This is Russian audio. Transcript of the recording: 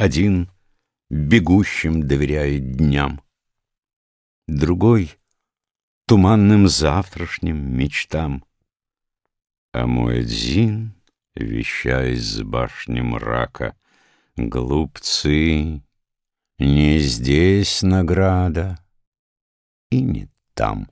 Один бегущим доверяет дням, Другой — туманным завтрашним мечтам. А мой Дзин, вещаясь с башни мрака, Глупцы, не здесь награда и не там.